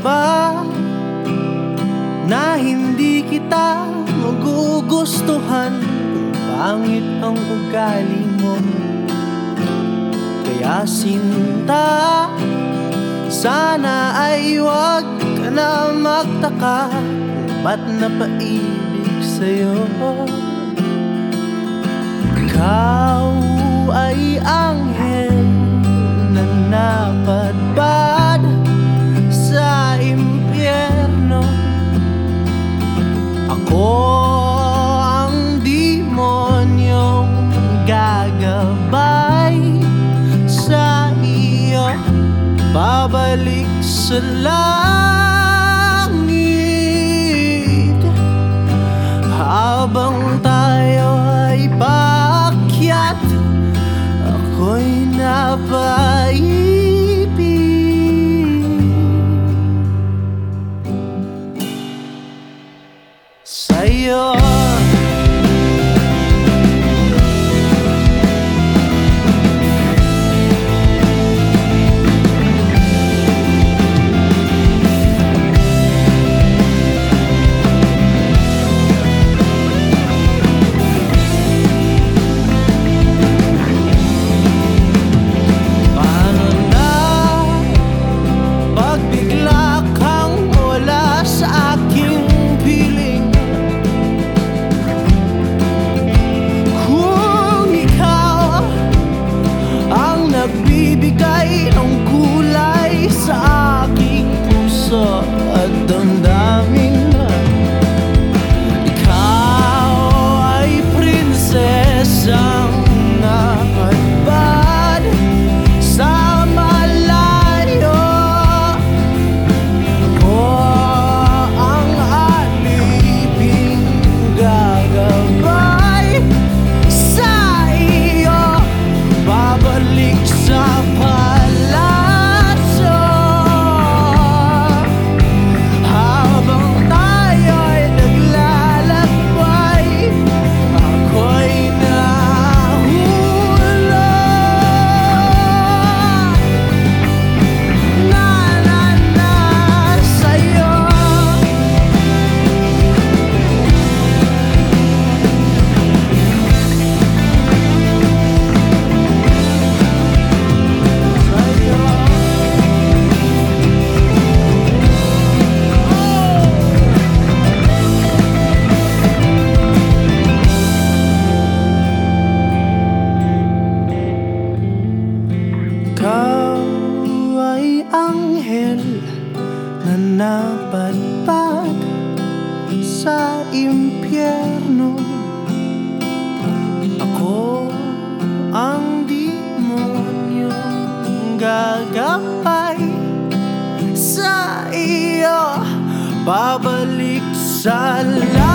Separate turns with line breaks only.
ba na hindi kita magugustuhan kung pangit ang ugali mo? Kaya sinta, sana ay wag ka na magtaka kung ba't napaibig sa'yo. Ikaw ay anghel Babalik sa langit napadpad sa impyerno. Ako ang demonyong gagapay sa iyo. Babalik sa langit